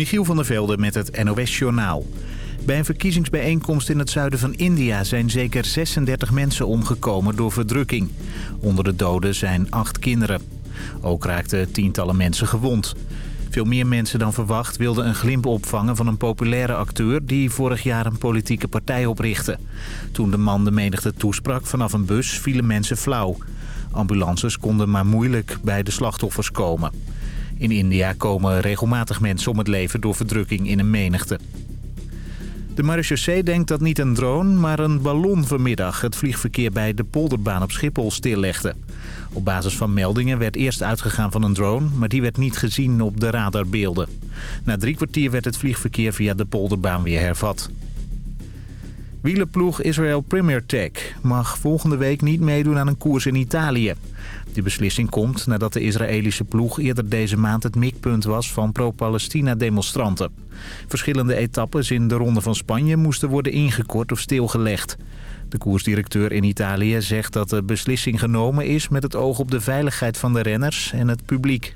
Michiel van der Velde met het NOS-journaal. Bij een verkiezingsbijeenkomst in het zuiden van India zijn zeker 36 mensen omgekomen door verdrukking. Onder de doden zijn acht kinderen. Ook raakten tientallen mensen gewond. Veel meer mensen dan verwacht wilden een glimp opvangen van een populaire acteur... die vorig jaar een politieke partij oprichtte. Toen de man de menigte toesprak vanaf een bus vielen mensen flauw. Ambulances konden maar moeilijk bij de slachtoffers komen. In India komen regelmatig mensen om het leven door verdrukking in een menigte. De marechaussee denkt dat niet een drone, maar een ballon vanmiddag het vliegverkeer bij de polderbaan op Schiphol stillegde. Op basis van meldingen werd eerst uitgegaan van een drone, maar die werd niet gezien op de radarbeelden. Na drie kwartier werd het vliegverkeer via de polderbaan weer hervat. Wielerploeg Israel Premier Tech mag volgende week niet meedoen aan een koers in Italië. Die beslissing komt nadat de Israëlische ploeg eerder deze maand het mikpunt was van pro-Palestina-demonstranten. Verschillende etappes in de Ronde van Spanje moesten worden ingekort of stilgelegd. De koersdirecteur in Italië zegt dat de beslissing genomen is met het oog op de veiligheid van de renners en het publiek.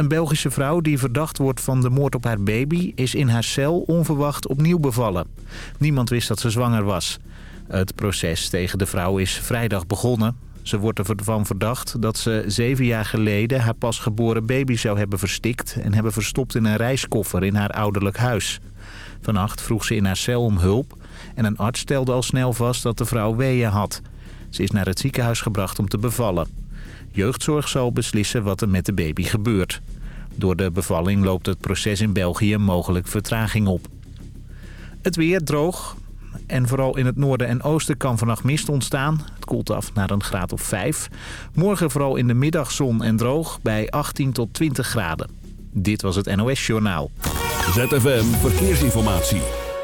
Een Belgische vrouw die verdacht wordt van de moord op haar baby... is in haar cel onverwacht opnieuw bevallen. Niemand wist dat ze zwanger was. Het proces tegen de vrouw is vrijdag begonnen. Ze wordt ervan verdacht dat ze zeven jaar geleden... haar pasgeboren baby zou hebben verstikt... en hebben verstopt in een reiskoffer in haar ouderlijk huis. Vannacht vroeg ze in haar cel om hulp... en een arts stelde al snel vast dat de vrouw weeën had. Ze is naar het ziekenhuis gebracht om te bevallen. Jeugdzorg zal beslissen wat er met de baby gebeurt. Door de bevalling loopt het proces in België mogelijk vertraging op. Het weer droog. En vooral in het noorden en oosten kan vannacht mist ontstaan. Het koelt af naar een graad of 5. Morgen vooral in de middag zon en droog bij 18 tot 20 graden. Dit was het NOS Journaal. ZFM Verkeersinformatie.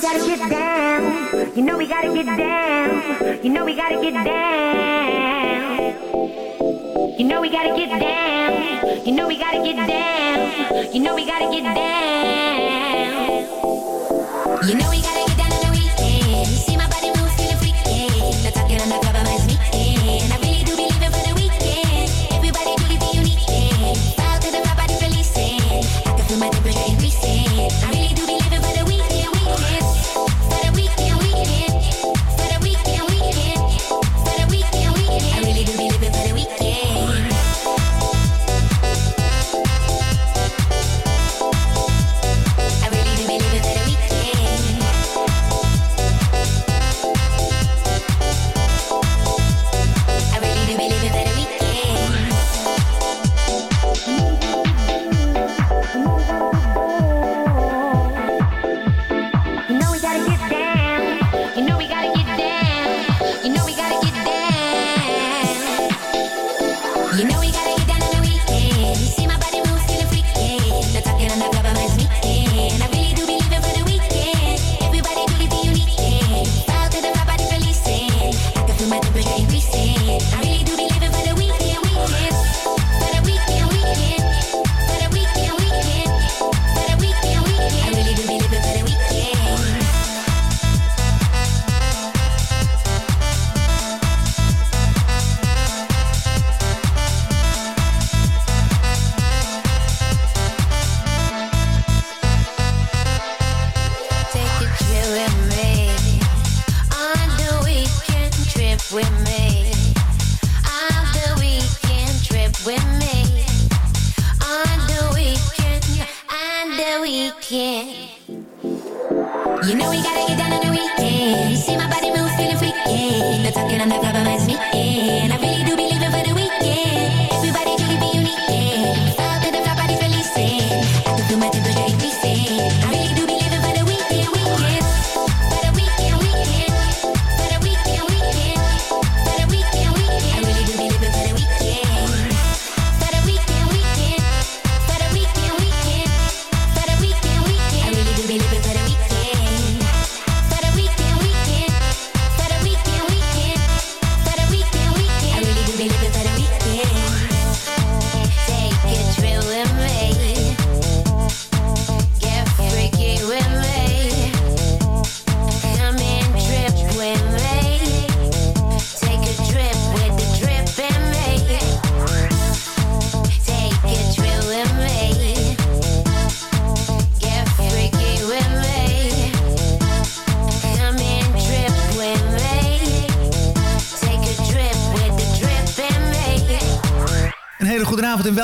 We gotta get down. You know we gotta get down. You know we gotta get down. You know we gotta get down. You know we gotta get down. You know we gotta get down. You know we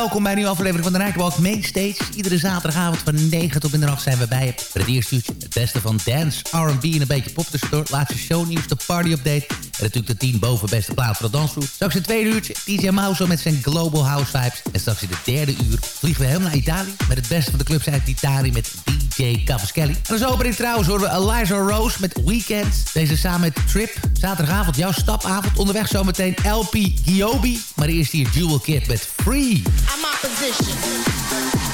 welkom bij een nieuwe aflevering van de Nightwalk Mainstage. Iedere zaterdagavond van 9 tot middernacht zijn we bij het eerste uurtje het beste van dance, R&B en een beetje pop tussendoor. Laatste shownieuws, de party update. En natuurlijk de 10 boven beste plaat voor de dansvloer. Straks in het tweede uurtje DJ Mauso met zijn Global House Vibes. En straks in de derde uur vliegen we helemaal naar Italië. Met het beste van de clubs uit Italië met DJ Cavaschelli. En als opening trouwens horen we Eliza Rose met Weekends. Deze samen met Trip. Zaterdagavond jouw stapavond. Onderweg zometeen LP Giobi. Maar eerst hier Jewel Kid met Free. I'm opposition.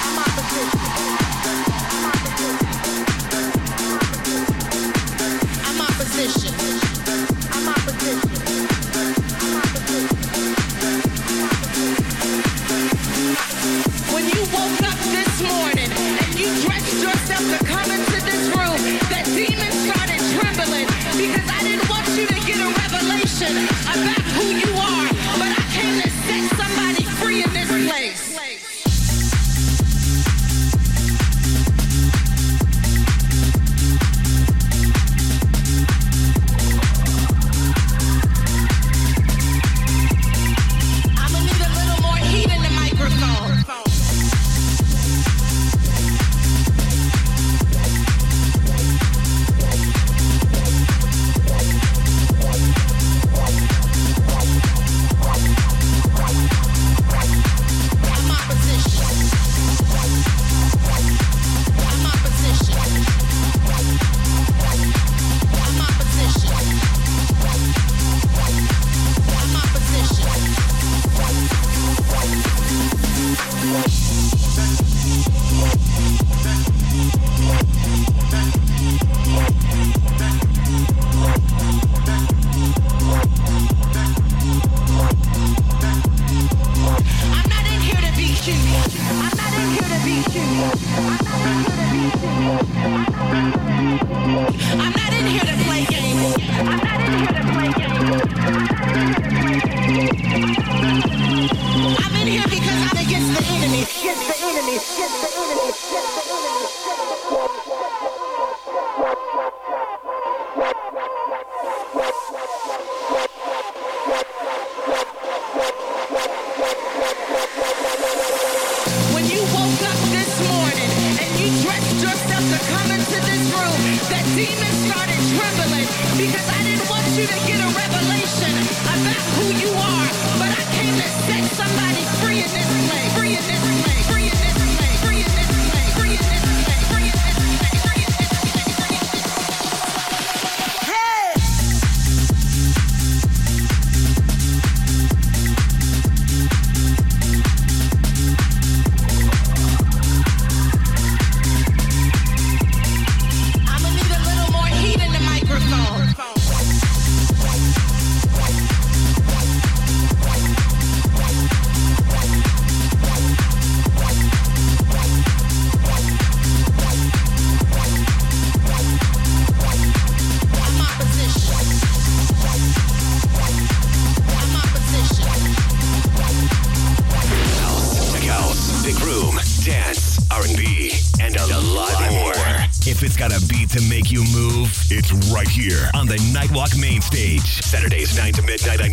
I'm opposition. Opposition. I'm opposition. When you woke up this morning and you dressed yourself here on the Nightwalk main stage. Saturdays 9 to midnight on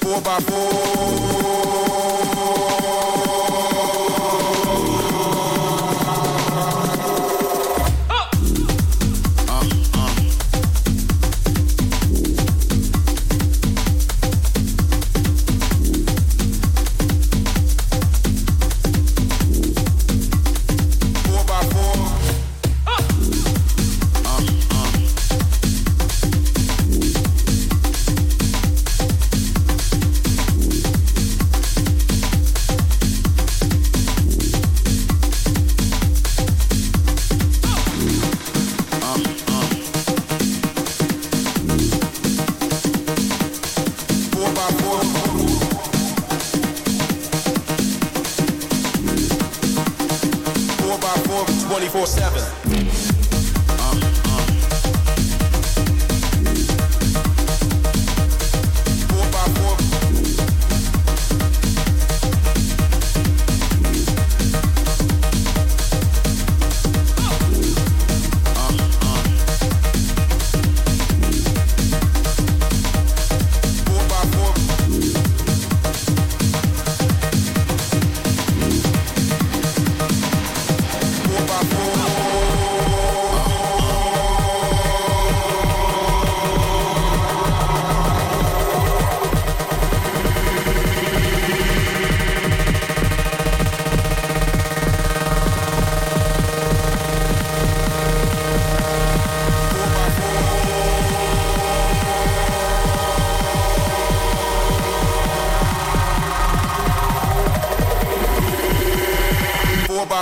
Four by four.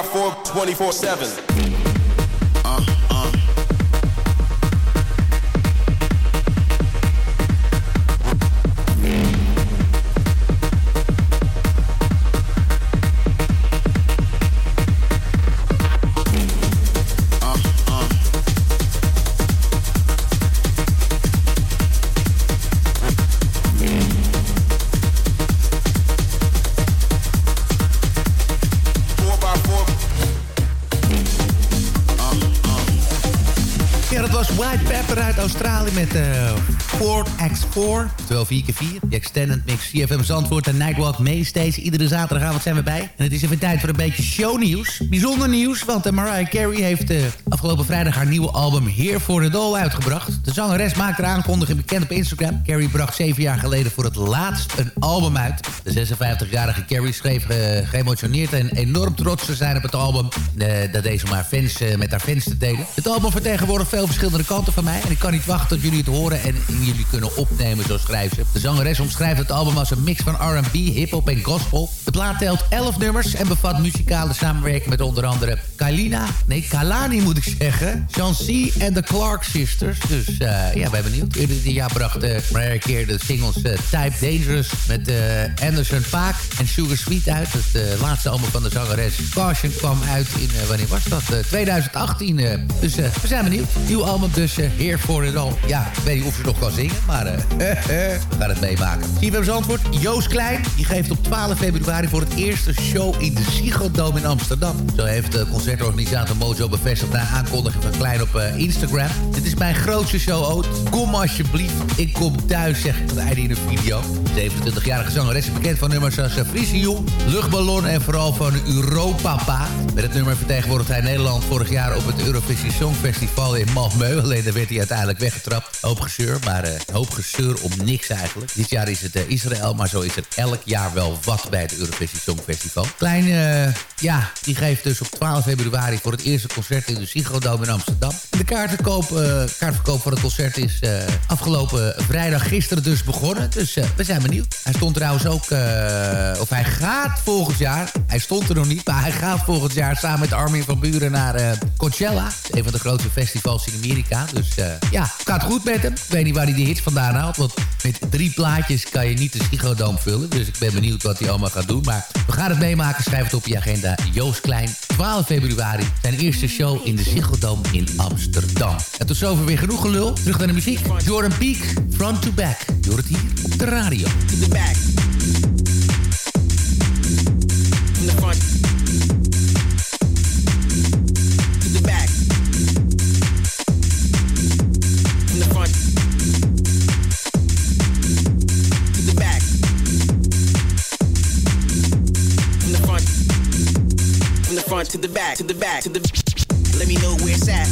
24 7. four X4. Terwijl 4x4. De Extended Mix CFM Zandvoort en Nightwalk Mainstage. Iedere zaterdagavond zijn we bij. En het is even tijd voor een beetje shownieuws. Bijzonder nieuws, want uh, Mariah Carey heeft uh, afgelopen vrijdag haar nieuwe album Here for the Doll uitgebracht. De zangeres maakte haar aankondiging bekend op Instagram. Carey bracht zeven jaar geleden voor het laatst een album uit. De 56-jarige Carey schreef geëmotioneerd en enorm trots te zijn op het album. dat deze om haar fans, met haar fans te delen. Het album vertegenwoordigt veel verschillende kanten van mij. En ik kan niet wachten tot jullie het horen en jullie kunnen opnemen, zo schrijft De zangeres omschrijft het album als een mix van R&B, hip-hop en gospel. De plaat telt 11 nummers en bevat muzikale samenwerking met onder andere Kailina, nee Kalani moet ik zeggen, Chancy en de Clark Sisters. Dus uh, ja, ben benieuwd. Eerder dit jaar bracht uh, Mariah keer de singles uh, Type Dangerous met Anderson Paak en Sugar Sweet uit. Het laatste album van de zangeres Caution kwam uit in, wanneer was dat? 2018. dus we zijn benieuwd. Nieuw album dus Here for It All. Ja, ik weet niet of ze nog kan zingen, maar we gaan het meemaken. CFM's antwoord, Joost Klein. Die geeft op 12 februari voor het eerste show in de Ziggo Dome in Amsterdam. Zo heeft de concertorganisator Mojo bevestigd na aankondiging van Klein op Instagram. Dit is mijn grootste show ooit. Kom alsjeblieft, ik kom thuis, zegt Klein in een video. De 27-jarige zangeres bekend van nummers als Frisium, Luchtballon en vooral van Europapa. Met het nummer vertegenwoordigt hij Nederland vorig jaar op het Eurovisie Songfestival in Malmö. Alleen daar werd hij uiteindelijk weggetrapt. Hoop gezeur, maar uh, hoop gezeur om niks eigenlijk. Dit jaar is het Israël, maar zo is er elk jaar wel wat bij het Eurovisie Songfestival. Klein, ja, die geeft dus op 12 februari voor het eerste concert in de Ziggo Dome in Amsterdam. De kaartverkoop, kaartverkoop van het concert is afgelopen vrijdag gisteren dus begonnen. Dus we zijn benieuwd. Hij stond trouwens ook, of hij gaat volgend jaar, hij stond er nog niet, maar hij gaat volgend jaar samen met Armin van Buren naar Coachella. Een van de grootste festivals in Amerika. Dus ja, gaat goed met hem. Ik weet niet waar hij die hits vandaan haalt. Want met drie plaatjes kan je niet de psychodoom vullen. Dus ik ben benieuwd wat hij allemaal gaat doen. Maar we gaan het meemaken. Schrijf het op je agenda. Joost Klein, 12 februari. Zijn eerste show in de Psychodoom in Amsterdam. En tot zover weer genoeg gelul. Terug naar de muziek. Jordan Peak, front to back. Het hier op de radio. To the back. Front to the back, to the back, to the Let me know where it's at.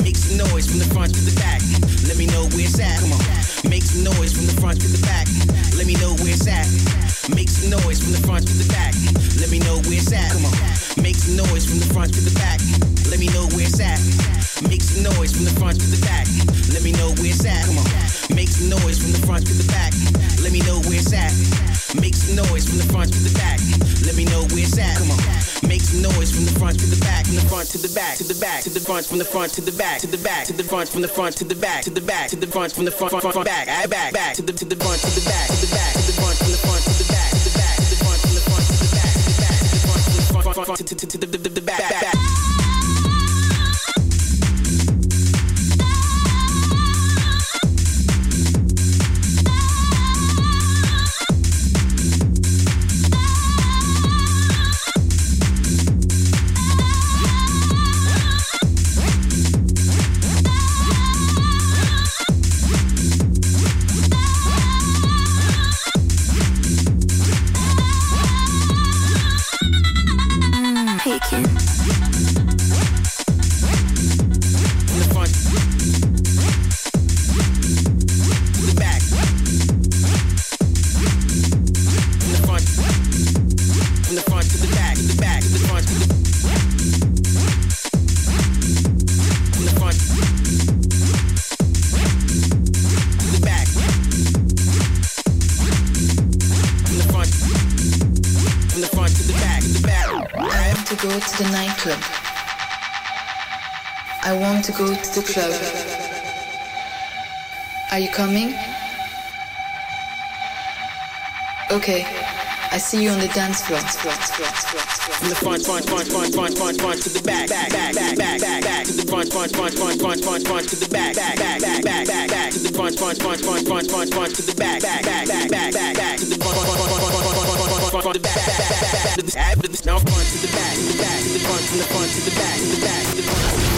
Make some noise from the front to the back. Let me know where it's at. Come on. Make some noise from the front to the back. Let me know where it's at. Make some noise from the front to the back. Let me know where it's at. Come on. Make some noise from the front to the back. Let me know where it's at. Make some noise from the front to the back. Let me know where it's at. Come on. Make some noise from the front to the back. Let me know where it's at. Make some noise from the front to the back. Let me know where it's at. Come on. Noise from the front to the back, from the front to the back, to the back, to the front, from the front to the back, to the back, to the front, from the front to the back, to the back, to the front, from the front, front, front, back, I back, back, to the to the front, to the back, to the back, to the front, from the front to the back, to the back, to the front, from the front to the back, to the back, to the front, from the front, front, front, to to the the back, back. the club. Are you coming? Okay. I see you on the dance floor. From the front, front, front, front, front, front, front to the back, back, back, back, back, back, to the front, front, front, front, front, front, front to the back, back, back, back, back, back, back to the front, front, front, front, front, front, front to the back, back, back, back, back, back, back to the front, front, front, front, front, front, front, front to the back, back, back, back, to the now front to the back, to the back, to the front, from the front to the back, to the back, to the front.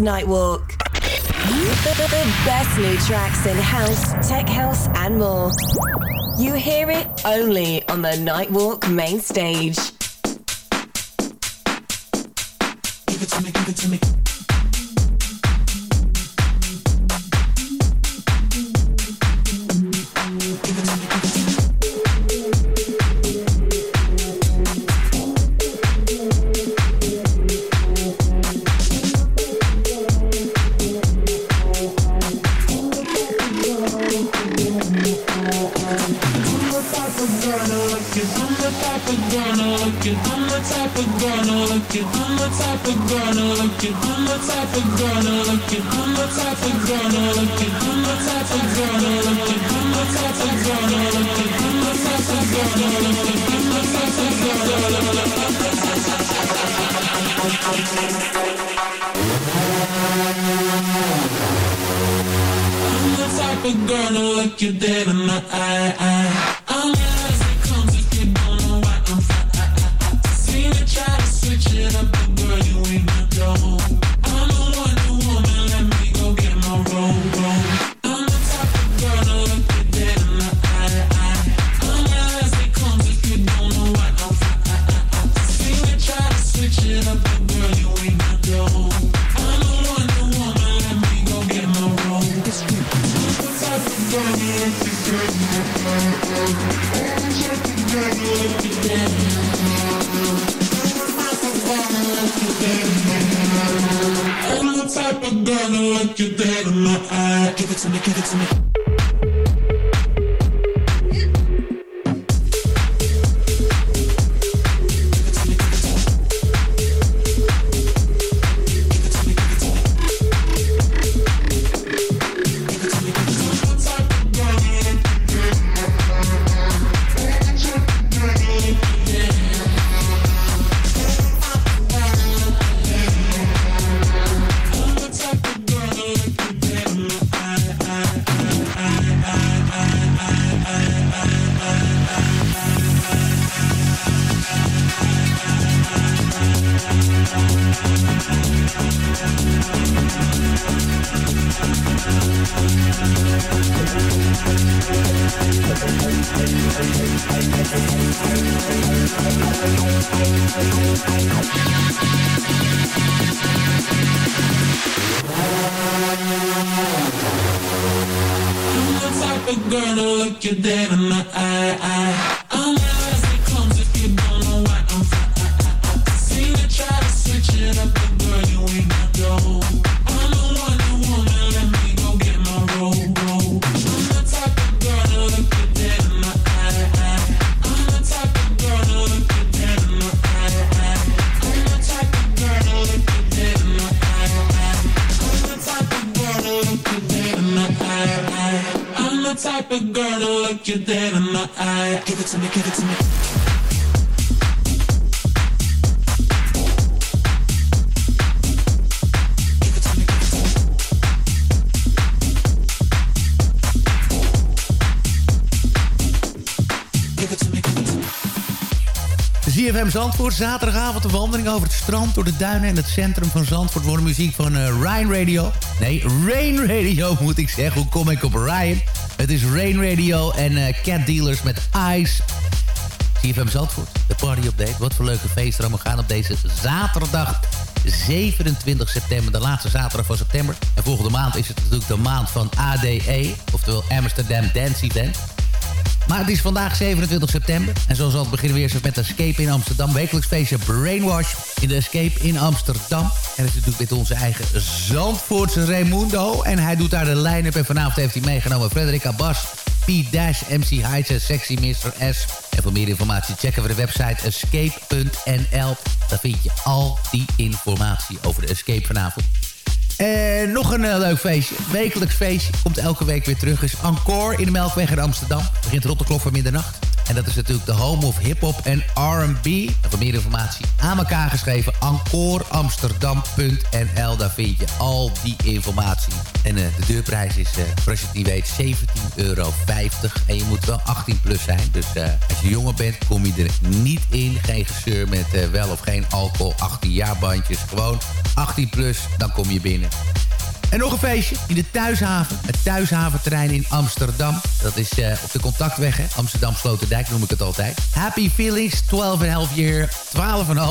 Nightwalk. The, best new tracks in house, tech house, and more. You hear it only on the Nightwalk main stage. Give it to me, give it to me. ZFM Zandvoort, zaterdagavond een wandeling over het strand... door de duinen en het centrum van Zandvoort... voor de muziek van uh, Ryan Radio. Nee, Rain Radio moet ik zeggen. Hoe kom ik op Ryan? Het is Rain Radio en uh, Cat Dealers met Ice. ZFM Zandvoort, de party update. Wat voor leuke feesten allemaal gaan op deze zaterdag... 27 september, de laatste zaterdag van september. En volgende maand is het natuurlijk de maand van ADE... oftewel Amsterdam Dance Event... Maar het is vandaag 27 september. En zoals altijd beginnen we eerst met Escape in Amsterdam. Wekelijks feestje Brainwash in de Escape in Amsterdam. En dat is natuurlijk met onze eigen Zandvoortse Raimundo. En hij doet daar de line-up. En vanavond heeft hij meegenomen Frederica Bas, P-Dash, MC Heights en Sexy. S. En voor meer informatie checken we de website escape.nl. Daar vind je al die informatie over de Escape vanavond. En nog een uh, leuk feestje. Wekelijks feestje. Komt elke week weer terug. Is Encore in de Melkweg in Amsterdam. Begint rot de klok van middernacht. En dat is natuurlijk de home of hip-hop en RB. En voor meer informatie aan elkaar geschreven: encoreamsterdam.nl. Daar vind je al die informatie. En uh, de deurprijs is, uh, voor als je het niet weet, 17,50 euro. En je moet wel 18 plus zijn. Dus uh, als je jonger bent, kom je er niet in. Geen gezeur met wel of geen alcohol. 18 jaar bandjes. Gewoon 18 plus, dan kom je binnen. En nog een feestje in de Thuishaven. Het Thuishaventerrein in Amsterdam. Dat is uh, op de contactweg? Amsterdam Sloterdijk noem ik het altijd. Happy Feelings, 12,5 year,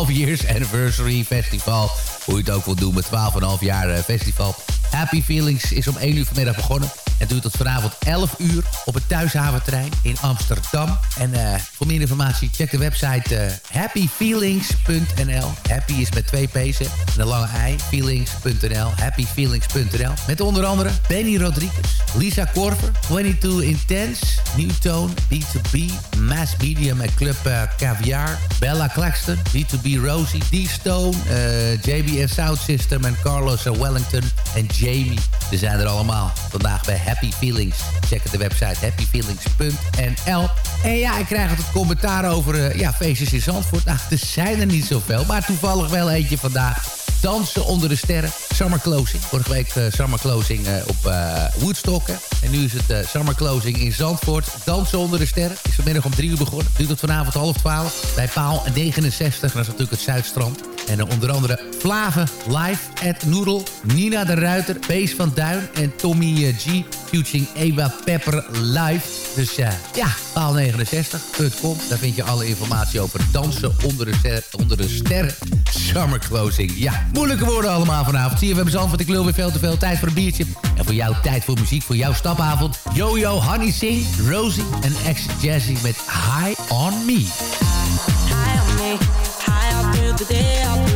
12,5 years anniversary festival. Hoe je het ook wil doen met 12,5 jaar uh, festival. Happy Feelings is om 1 uur vanmiddag begonnen. En duurt tot vanavond 11 uur op het Thuishaventerrein in Amsterdam. En uh, voor meer informatie check de website happyfeelings.nl. Happy is met twee p's en een lange i. Feelings.nl. Happyfeelings.nl. Met onder andere Benny Rodriguez, Lisa Korver, 22 Intense, Newtone, B2B, Mass Medium en Club uh, Caviar, Bella Claxton, B2B Rosie, D-Stone, JBS Sound System en Carlos Wellington en Jamie. Ze zijn er allemaal vandaag bij Happy Feelings. Check de website happyfeelings.nl. En ja, ik krijg altijd commentaar over uh, ja, feestjes in Zandvoort. Nou, er zijn er niet zoveel, maar toevallig wel eentje vandaag. Dansen onder de sterren. Summer Closing. Vorige week uh, Summer Closing uh, op uh, Woodstock. En nu is het Summer Closing in Zandvoort. Dansen onder de sterren. Is vanmiddag om drie uur begonnen. Duurt tot vanavond half twaalf. Bij paal 69. Dat is natuurlijk het Zuidstrand. En onder andere Flave, Live, Ed Noodle, Nina de Ruiter, Bees van Duin en Tommy G. Featuring Eva Pepper Live. Dus ja, paal69.com. Daar vind je alle informatie over dansen onder de, ster, onder de sterren. Summer Closing. Ja, moeilijke woorden allemaal vanavond. Zie je, we hebben zand, want ik lul weer veel te veel tijd voor een biertje. En voor jou tijd voor muziek, voor jouw stapavond. Yo-Yo, Honey Sing, Rosie en ex-Jazzy met High On Me. High on me, all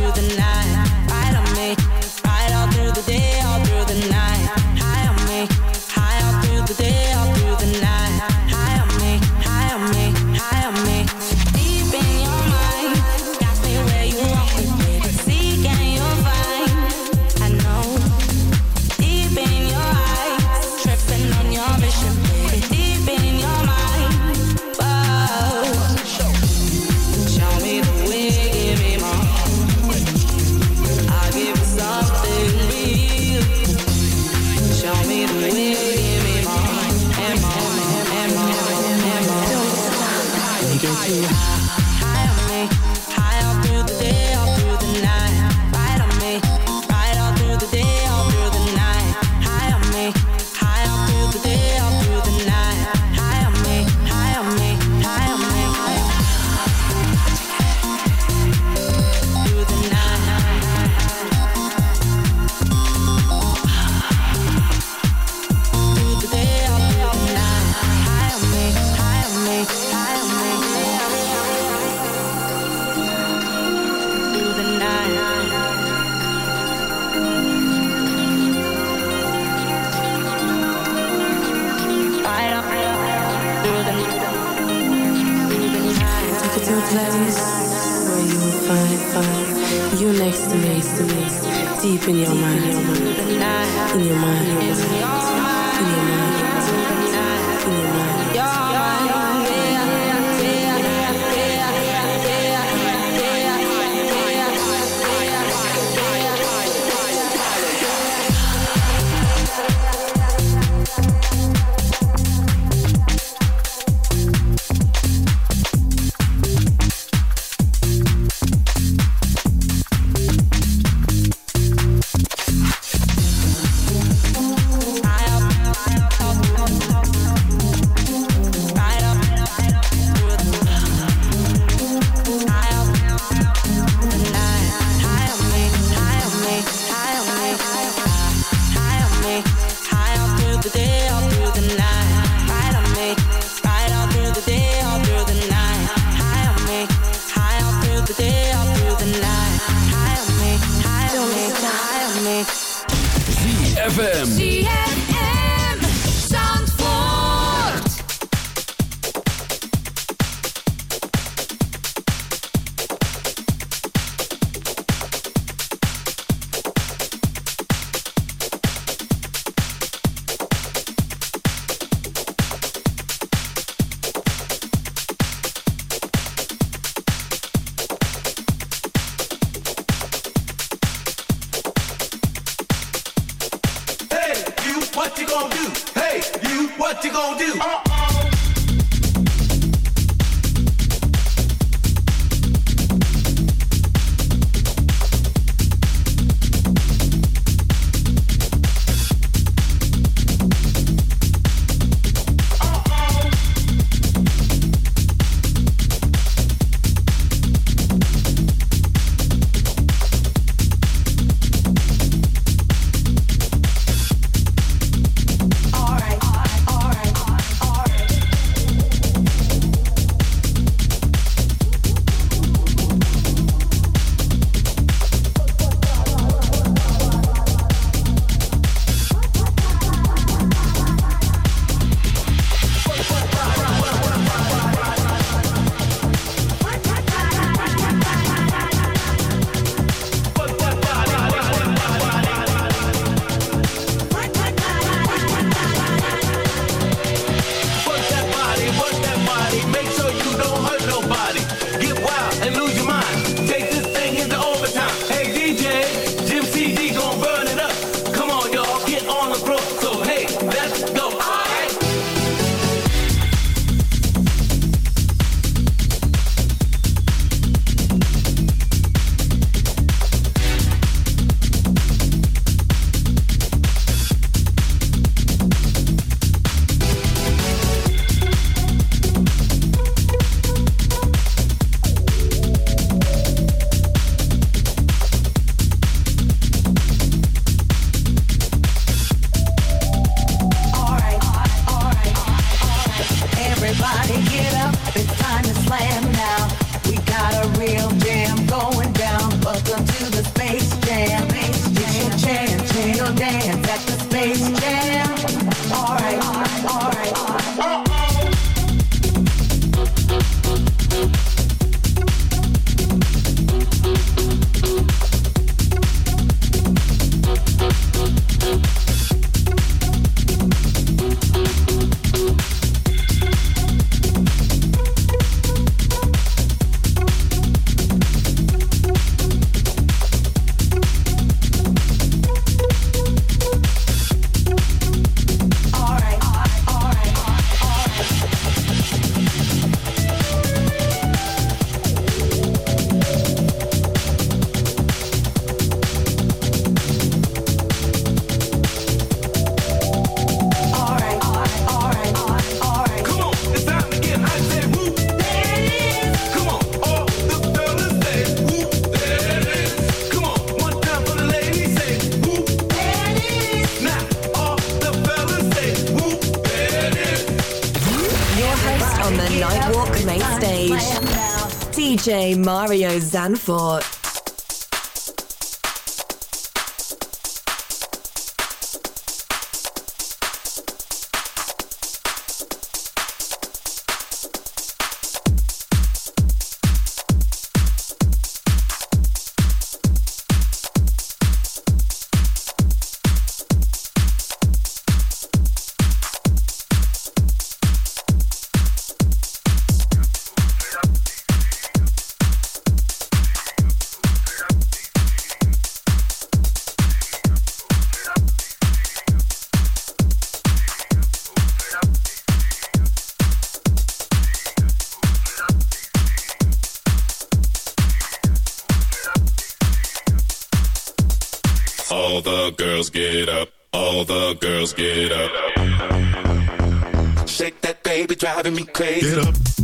Mario Zanfort. Girls, get up. Shake that baby, driving me crazy. Get up.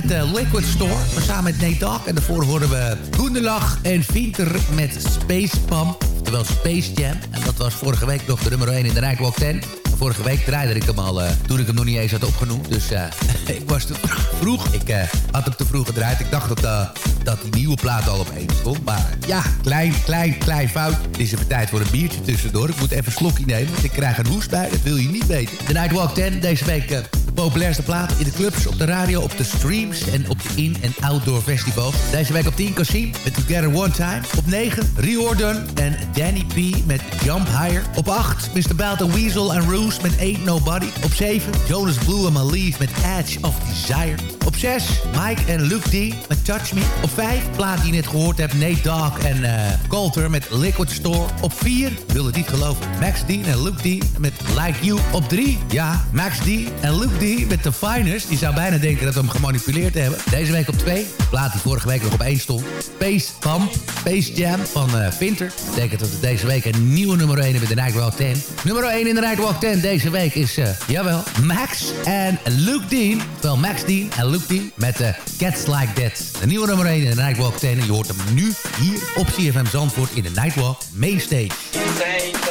met de Liquid Store. Maar samen met Nate. En daarvoor hoorden we Goendelach en Vinter met Space Pump. Oftewel Space Jam. En dat was vorige week nog de nummer 1 in de Nightwalk 10. Vorige week draaide ik hem al eh, toen ik hem nog niet eens had opgenoemd. Dus eh, ik was te vroeg. Ik eh, had hem te vroeg gedraaid. Ik dacht dat, eh, dat die nieuwe plaat al op één stond. Maar ja, klein, klein, klein fout. Het is even tijd voor een biertje tussendoor. Ik moet even een slokje nemen, want ik krijg een hoest bij. Dat wil je niet weten. De Nightwalk 10, deze week eh, populairste plaat in de clubs, op de radio, op de streams en op de in- en outdoor festivals. Deze week op 10 Cassim met Together One Time. Op 9 Riordan en Danny P met Jump Higher. Op 8 Mr. Belton Weasel en Roos met Ain't Nobody. Op 7 Jonas Blue en Malief met Edge of Desire. Op 6 Mike en Luke D met Touch Me. Op 5 plaat die je net gehoord hebt Nate Dogg en eh Coulter met Liquid Store. Op 4 wil het niet geloven Max D en Luke D met Like You. Op 3 ja Max D en Luke D met The Finest. Die zou bijna denken dat we hem gemanipuleerd hebben. Deze week op 2 plaat die vorige week nog op 1 stond. Space Pump, Space Jam van eh Vinter. Dat betekent dat we deze week een nieuwe nummer 1 hebben in de Nightwalk 10. Nummer 1 in de Nightwalk 10 deze week is, eh, jawel, Max en Luke Dean. Terwijl Max Dean en Luke Dean met eh, Cats Like That. De nieuwe nummer 1 in de Nightwalk 10. En je hoort hem nu hier op CFM Zandvoort in de Nightwalk Mainstage.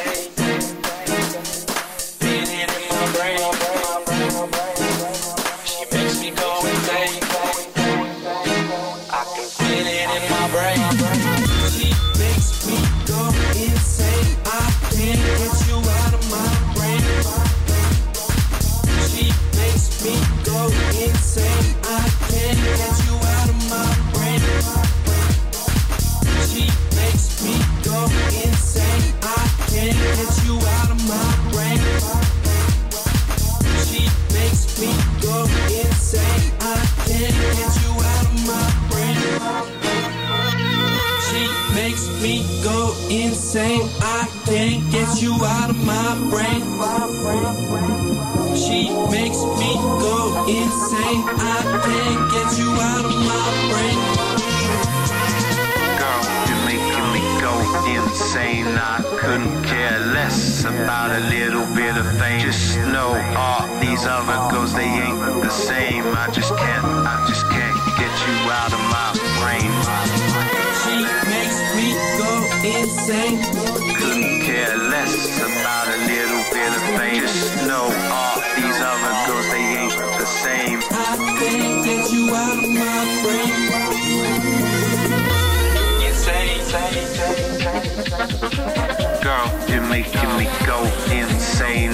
Insane. I can't get you out of my brain. She makes me go insane. I can't get you out of my brain. Girl, you're making me go insane. I couldn't care less about a little bit of fame. Just know all these other girls, they ain't the same. I just can't, I just can't get you out of my brain. Insane. Couldn't care less about a little bit of fame. Just know all these other girls, they ain't the same. I can't get you out of my brain. Insane. Girl, you're making me go insane.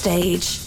Stage.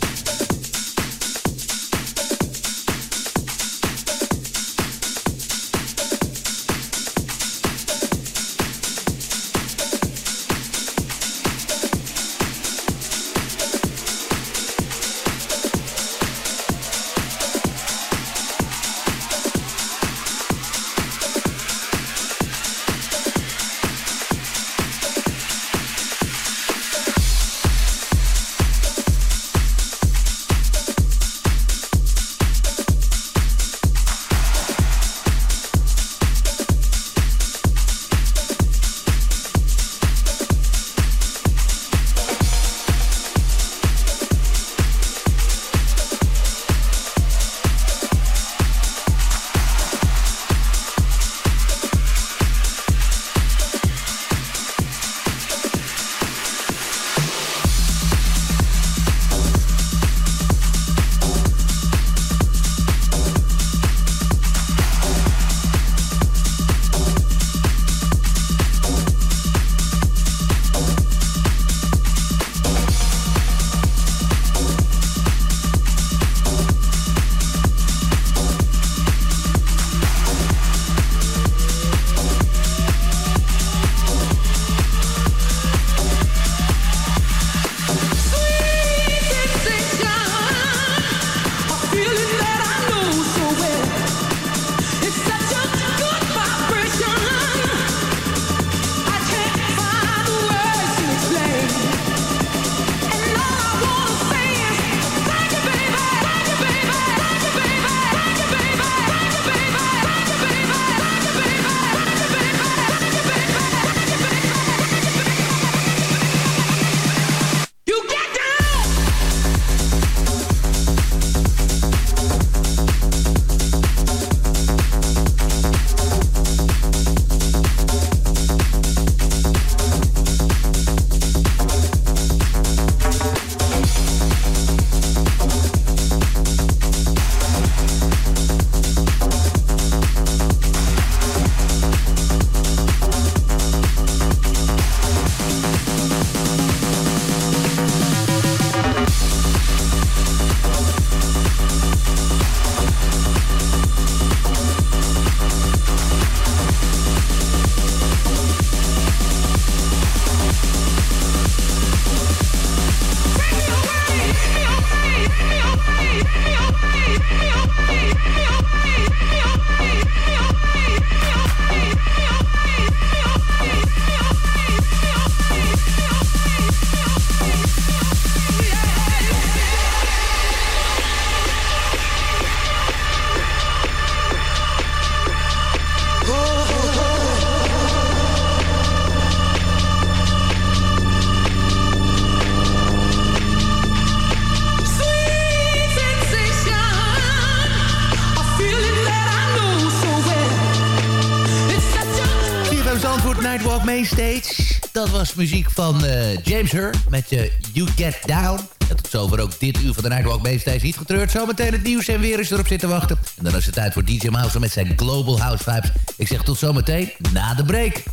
Van eh, James Hur met uh, You Get Down. En tot zover ook dit uur van de Nightwalk Mainstage. Niet getreurd, zometeen het nieuws en weer eens erop zitten wachten. En dan is het tijd voor DJ Mouse met zijn Global House Vibes. Ik zeg tot zometeen na de break.